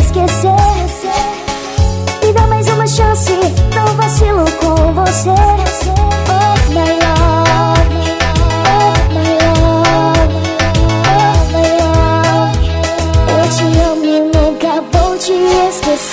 esquecer você. Me mais uma chance, não vacilo com você. Oh my love, oh my love, oh my love. Eu te amo e nunca vou te esquecer.